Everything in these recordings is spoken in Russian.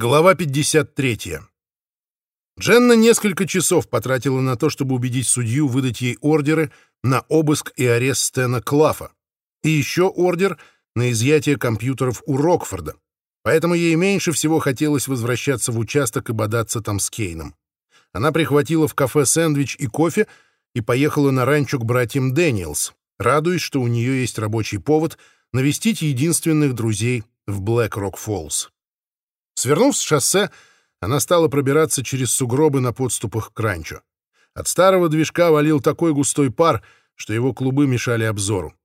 Глава 53. Дженна несколько часов потратила на то, чтобы убедить судью выдать ей ордеры на обыск и арест Стэна Клафа, и еще ордер на изъятие компьютеров у Рокфорда. Поэтому ей меньше всего хотелось возвращаться в участок и бодаться там с Кейном. Она прихватила в кафе сэндвич и кофе и поехала на ранчо к братьям Дэниелс, радуясь, что у нее есть рабочий повод навестить единственных друзей в Блэк-Рок-Фоллс. Свернув с шоссе, она стала пробираться через сугробы на подступах к ранчо. От старого движка валил такой густой пар, что его клубы мешали обзору.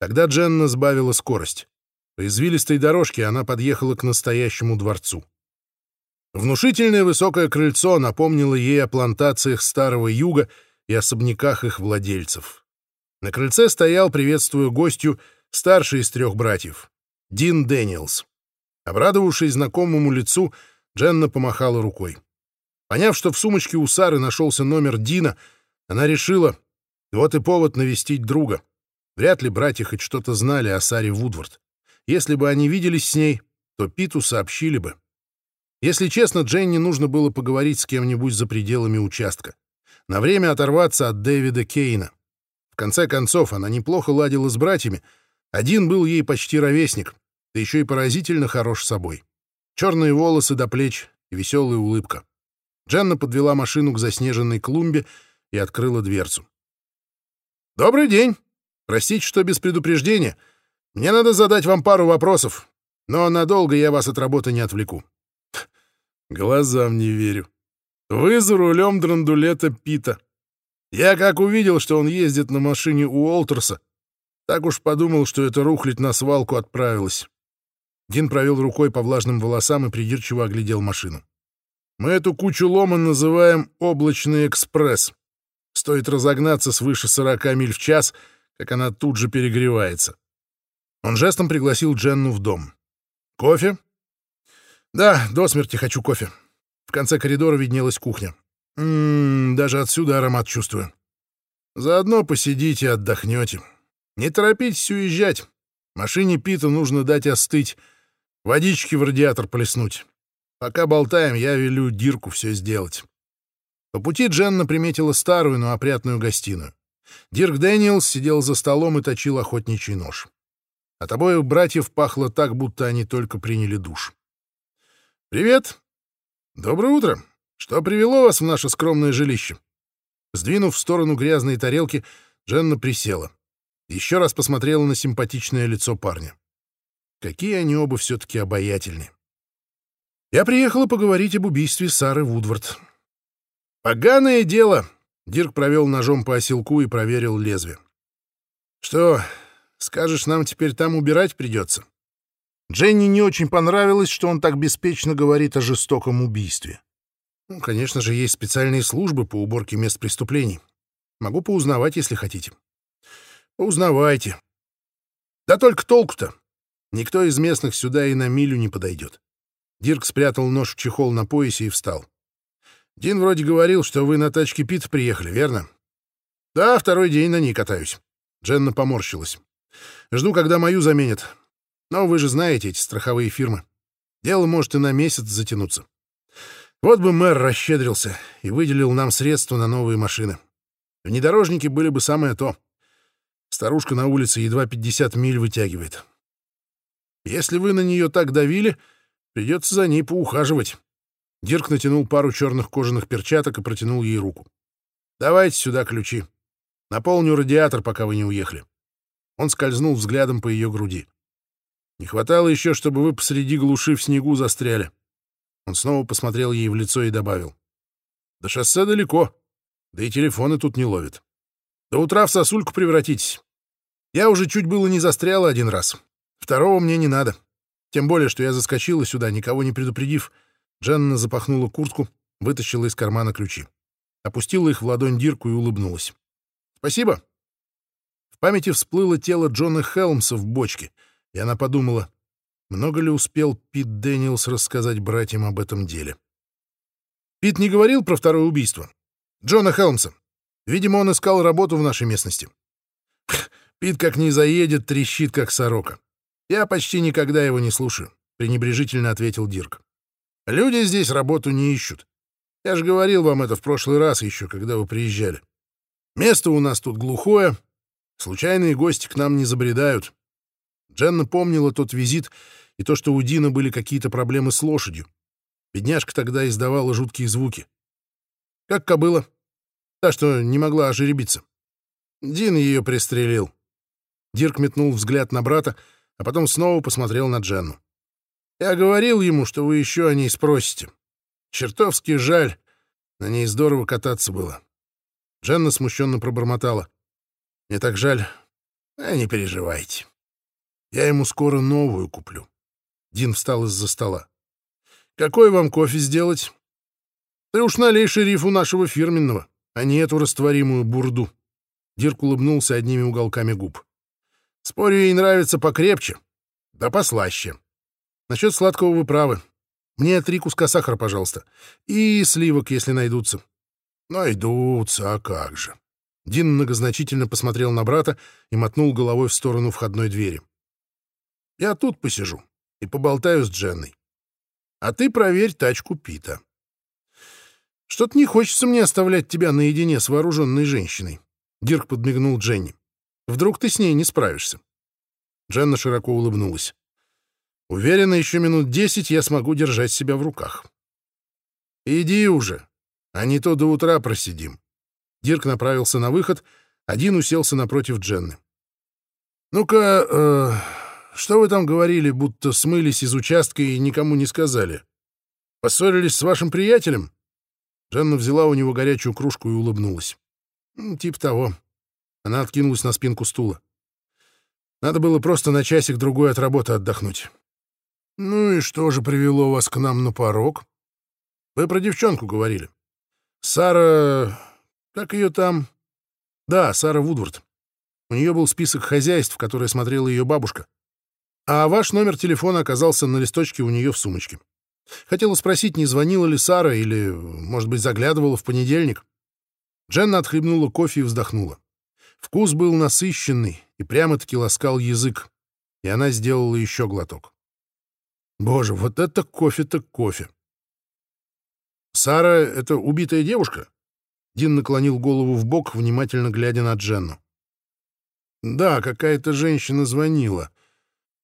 Тогда Дженна сбавила скорость. По извилистой дорожке она подъехала к настоящему дворцу. Внушительное высокое крыльцо напомнило ей о плантациях Старого Юга и особняках их владельцев. На крыльце стоял, приветствуя гостью, старший из трех братьев — Дин Дэниелс. Обрадовавшись знакомому лицу, Дженна помахала рукой. Поняв, что в сумочке у Сары нашелся номер Дина, она решила, вот и повод навестить друга. Вряд ли братья хоть что-то знали о Саре Вудвард. Если бы они виделись с ней, то Питу сообщили бы. Если честно, Дженни нужно было поговорить с кем-нибудь за пределами участка. На время оторваться от Дэвида Кейна. В конце концов, она неплохо ладила с братьями. Один был ей почти ровесник, да еще и поразительно хорош собой. Черные волосы до плеч и веселая улыбка. Дженна подвела машину к заснеженной клумбе и открыла дверцу. «Добрый день! Простите, что без предупреждения. Мне надо задать вам пару вопросов, но надолго я вас от работы не отвлеку». Глазам не верю. Вы за рулем драндулета Пита. Я как увидел, что он ездит на машине у Олтерса, так уж подумал, что это рухлить на свалку отправилась. Дин провел рукой по влажным волосам и придирчиво оглядел машину. «Мы эту кучу лома называем «облачный экспресс». Стоит разогнаться свыше 40 миль в час, как она тут же перегревается». Он жестом пригласил Дженну в дом. «Кофе?» «Да, до смерти хочу кофе». В конце коридора виднелась кухня. «Ммм, даже отсюда аромат чувствую. Заодно посидите, отдохнете. Не торопитесь уезжать. Машине Пита нужно дать остыть, Водички в радиатор плеснуть. Пока болтаем, я велю Дирку все сделать. По пути Дженна приметила старую, но опрятную гостиную. Дирк Дэниелс сидел за столом и точил охотничий нож. От обоих братьев пахло так, будто они только приняли душ. «Привет! Доброе утро! Что привело вас в наше скромное жилище?» Сдвинув в сторону грязные тарелки, Дженна присела. Еще раз посмотрела на симпатичное лицо парня. Какие они оба все-таки обаятельны. Я приехала поговорить об убийстве Сары Вудвард. Поганое дело. Дирк провел ножом по оселку и проверил лезвие. Что, скажешь, нам теперь там убирать придется? Дженни не очень понравилось, что он так беспечно говорит о жестоком убийстве. Ну, конечно же, есть специальные службы по уборке мест преступлений. Могу поузнавать, если хотите. Поузнавайте. Да только толку-то. Никто из местных сюда и на милю не подойдет. Дирк спрятал нож в чехол на поясе и встал. «Дин вроде говорил, что вы на тачке Пит приехали, верно?» «Да, второй день на ней катаюсь». Дженна поморщилась. «Жду, когда мою заменят. Но вы же знаете эти страховые фирмы. Дело может и на месяц затянуться. Вот бы мэр расщедрился и выделил нам средства на новые машины. Внедорожники были бы самое то. Старушка на улице едва 50 миль вытягивает. Если вы на нее так давили, придется за ней поухаживать. Дирк натянул пару черных кожаных перчаток и протянул ей руку. «Давайте сюда ключи. Наполню радиатор, пока вы не уехали». Он скользнул взглядом по ее груди. «Не хватало еще, чтобы вы посреди глуши в снегу застряли». Он снова посмотрел ей в лицо и добавил. «До шоссе далеко, да и телефоны тут не ловят. До утра в сосульку превратитесь. Я уже чуть было не застряла один раз. Второго мне не надо. Тем более, что я заскочила сюда, никого не предупредив. Дженна запахнула куртку, вытащила из кармана ключи. Опустила их в ладонь Дирку и улыбнулась. «Спасибо». В памяти всплыло тело Джона Хелмса в бочке, и она подумала, много ли успел Пит Дэниелс рассказать братьям об этом деле. Пит не говорил про второе убийство. Джона Хелмса. Видимо, он искал работу в нашей местности. Пит как не заедет, трещит, как сорока. «Я почти никогда его не слушаю», — пренебрежительно ответил Дирк. Люди здесь работу не ищут. Я же говорил вам это в прошлый раз еще, когда вы приезжали. Место у нас тут глухое, случайные гости к нам не забредают. Дженна помнила тот визит и то, что у Дина были какие-то проблемы с лошадью. Бедняжка тогда издавала жуткие звуки. Как кобыла. Та, что не могла ожеребиться. Дин ее пристрелил. Дирк метнул взгляд на брата, а потом снова посмотрел на Дженну. «Я говорил ему, что вы еще о ней спросите. Чертовски жаль. На ней здорово кататься было». Дженна смущенно пробормотала. «Мне так жаль. А не переживайте. Я ему скоро новую куплю». Дин встал из-за стола. «Какой вам кофе сделать?» «Ты уж налей шерифу нашего фирменного, а не эту растворимую бурду». Дирк улыбнулся одними уголками губ. «Спорю, ей нравится покрепче, да послаще. Насчет сладкого вы правы. Мне три куска сахара, пожалуйста. И сливок, если найдутся». «Найдутся, а как же». Дин многозначительно посмотрел на брата и мотнул головой в сторону входной двери. «Я тут посижу и поболтаю с Дженной. А ты проверь тачку Пита. Что-то не хочется мне оставлять тебя наедине с вооруженной женщиной. Дирк подмигнул Дженни. Вдруг ты с ней не справишься. Дженна широко улыбнулась. Уверена, еще минут десять я смогу держать себя в руках. Иди уже, а не то до утра просидим. Дирк направился на выход, один уселся напротив Дженны. «Ну-ка, э, что вы там говорили, будто смылись из участка и никому не сказали? Поссорились с вашим приятелем?» Жанна взяла у него горячую кружку и улыбнулась. «Тип того». Она откинулась на спинку стула. «Надо было просто на часик-другой от работы отдохнуть». «Ну и что же привело вас к нам на порог?» «Вы про девчонку говорили. Сара... Как ее там?» «Да, Сара Вудвард. У нее был список хозяйств, которые смотрела ее бабушка. А ваш номер телефона оказался на листочке у нее в сумочке. Хотела спросить, не звонила ли Сара или, может быть, заглядывала в понедельник. Дженна отхлебнула кофе и вздохнула. Вкус был насыщенный и прямо-таки ласкал язык, и она сделала еще глоток. Боже, вот это кофе-то кофе. Сара — это убитая девушка? Дин наклонил голову в бок, внимательно глядя на Дженну. Да, какая-то женщина звонила.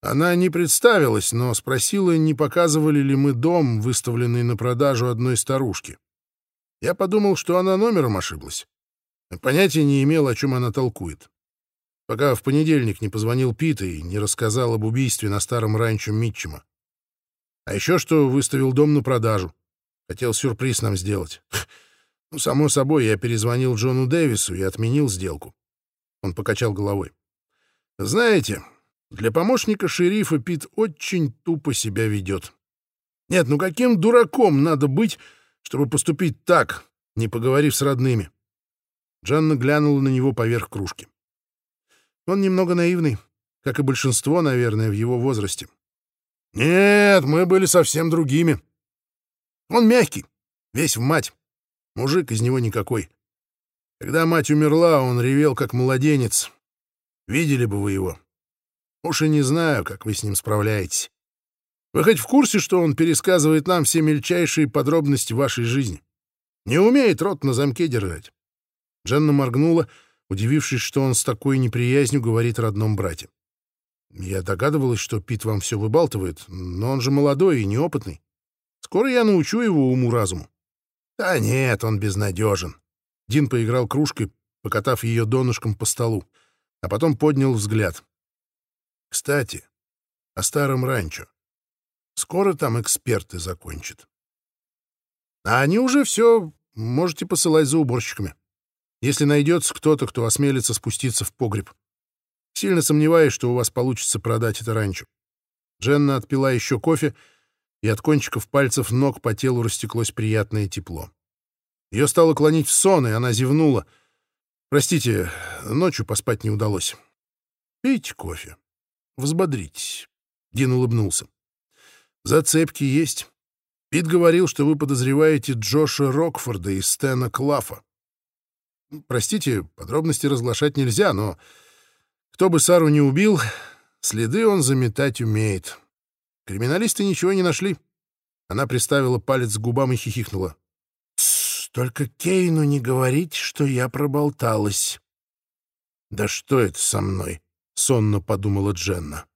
Она не представилась, но спросила, не показывали ли мы дом, выставленный на продажу одной старушки. Я подумал, что она номером ошиблась. Понятия не имел, о чем она толкует. Пока в понедельник не позвонил Пит и не рассказал об убийстве на старом ранчо Митчема. А еще что выставил дом на продажу. Хотел сюрприз нам сделать. Ну, само собой, я перезвонил Джону Дэвису и отменил сделку. Он покачал головой. Знаете, для помощника шерифа Пит очень тупо себя ведет. Нет, ну каким дураком надо быть, чтобы поступить так, не поговорив с родными? Джанна глянула на него поверх кружки. Он немного наивный, как и большинство, наверное, в его возрасте. Нет, мы были совсем другими. Он мягкий, весь в мать. Мужик из него никакой. Когда мать умерла, он ревел, как младенец. Видели бы вы его. Уж и не знаю, как вы с ним справляетесь. Вы хоть в курсе, что он пересказывает нам все мельчайшие подробности вашей жизни? Не умеет рот на замке держать. Дженна моргнула, удивившись, что он с такой неприязнью говорит родном брате. Я догадывалась, что Пит вам все выбалтывает, но он же молодой и неопытный. Скоро я научу его уму-разуму. Да нет, он безнадежен. Дин поиграл кружкой, покатав ее донышком по столу, а потом поднял взгляд. Кстати, о старом ранчо. Скоро там эксперты закончат. А они уже все можете посылать за уборщиками. Если найдется кто-то, кто осмелится спуститься в погреб. Сильно сомневаюсь, что у вас получится продать это ранчо. Дженна отпила еще кофе, и от кончиков пальцев ног по телу растеклось приятное тепло. Ее стало клонить в сон, и она зевнула. «Простите, ночью поспать не удалось. Пейте кофе». Взбодритесь. Дин улыбнулся. Зацепки есть. Пит говорил, что вы подозреваете Джоша Рокфорда и Стэна Клафа. Простите, подробности разглашать нельзя, но кто бы Сару не убил, следы он заметать умеет. Криминалисты ничего не нашли. Она приставила палец к губам и хихикнула. «Тссс, только Кейну не говорить, что я проболталась». «Да что это со мной?» — сонно подумала Дженна.